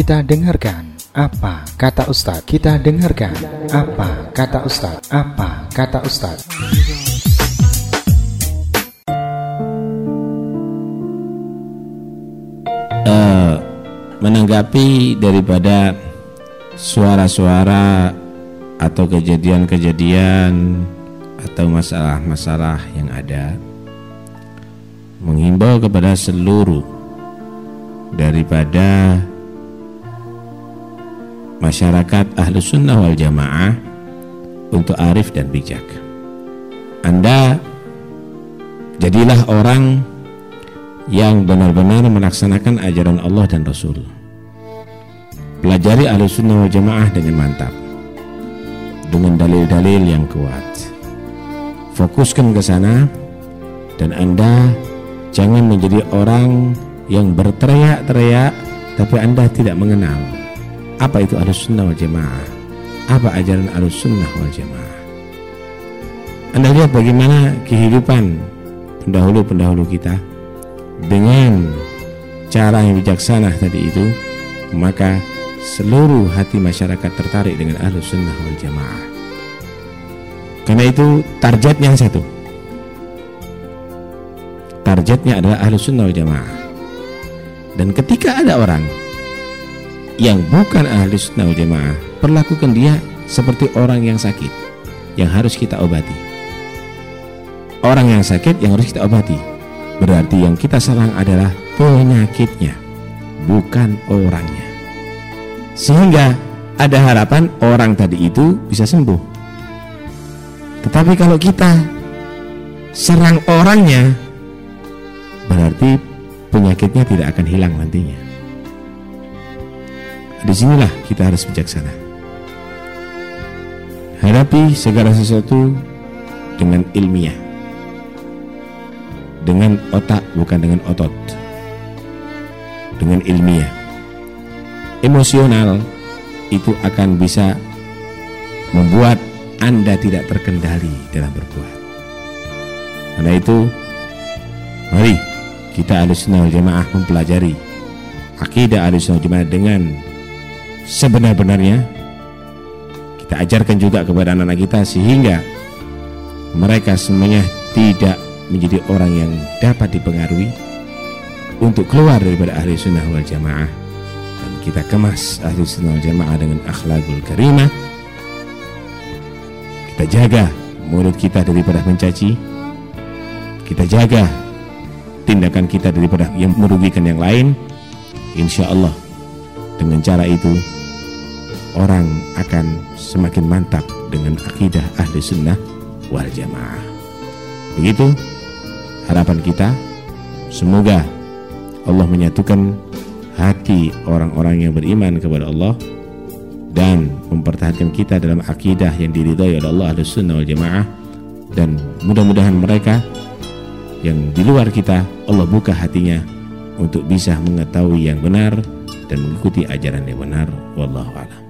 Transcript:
Kita dengarkan apa kata Ustadz. Kita dengarkan apa kata Ustadz. Apa kata Ustadz. Uh, menanggapi daripada suara-suara atau kejadian-kejadian atau masalah-masalah yang ada menghimbau kepada seluruh daripada masyarakat ahlu sunnah wal jamaah untuk arif dan bijak. Anda jadilah orang yang benar-benar melaksanakan ajaran Allah dan Rasul. Pelajari ahlu sunnah wal jamaah dengan mantap dengan dalil-dalil yang kuat. Fokuskan ke sana dan Anda jangan menjadi orang yang berteriak-teriak tapi Anda tidak mengenal apa itu arus sunnah wal jamaah? Apa ajaran arus sunnah wal jamaah? Anda lihat bagaimana kehidupan pendahulu-pendahulu kita dengan cara yang bijaksana tadi itu maka seluruh hati masyarakat tertarik dengan ahlus sunnah wal jamaah. Karena itu targetnya satu. Targetnya adalah ahlus sunnah wal jamaah. Dan ketika ada orang yang bukan ahli sunnah jamaah perlakukan dia seperti orang yang sakit yang harus kita obati. Orang yang sakit yang harus kita obati. Berarti yang kita serang adalah penyakitnya bukan orangnya. Sehingga ada harapan orang tadi itu bisa sembuh. Tetapi kalau kita serang orangnya berarti penyakitnya tidak akan hilang nantinya Di sinilah kita harus bijaksana. Hadapi segala sesuatu dengan ilmiah. Dengan otak bukan dengan otot. Dengan ilmiah. Emosional itu akan bisa membuat Anda tidak terkendali dalam berbuat. Karena itu, mari kita ahli sunnah jamaah mempelajari akidah ahli sunnah jamaah dengan sebenar-benarnya kita ajarkan juga kepada anak-anak kita sehingga mereka semuanya tidak menjadi orang yang dapat dipengaruhi untuk keluar daripada ahli sunnah wal jamaah. Dan kita kemas ahli sunnah wal jamaah dengan akhlakul karimah. Kita jaga mulut kita daripada mencaci. Kita jaga tindakan kita daripada yang merugikan yang lain. Insya Allah dengan cara itu orang akan semakin mantap dengan akidah ahli sunnah wal jamaah. Begitu harapan kita. Semoga Allah menyatukan hati orang-orang yang beriman kepada Allah dan mempertahankan kita dalam akidah yang diridhai oleh Allah ahli sunnah wal jamaah dan mudah-mudahan mereka yang di luar kita Allah buka hatinya untuk bisa mengetahui yang benar dan mengikuti ajaran yang benar wallahu a'lam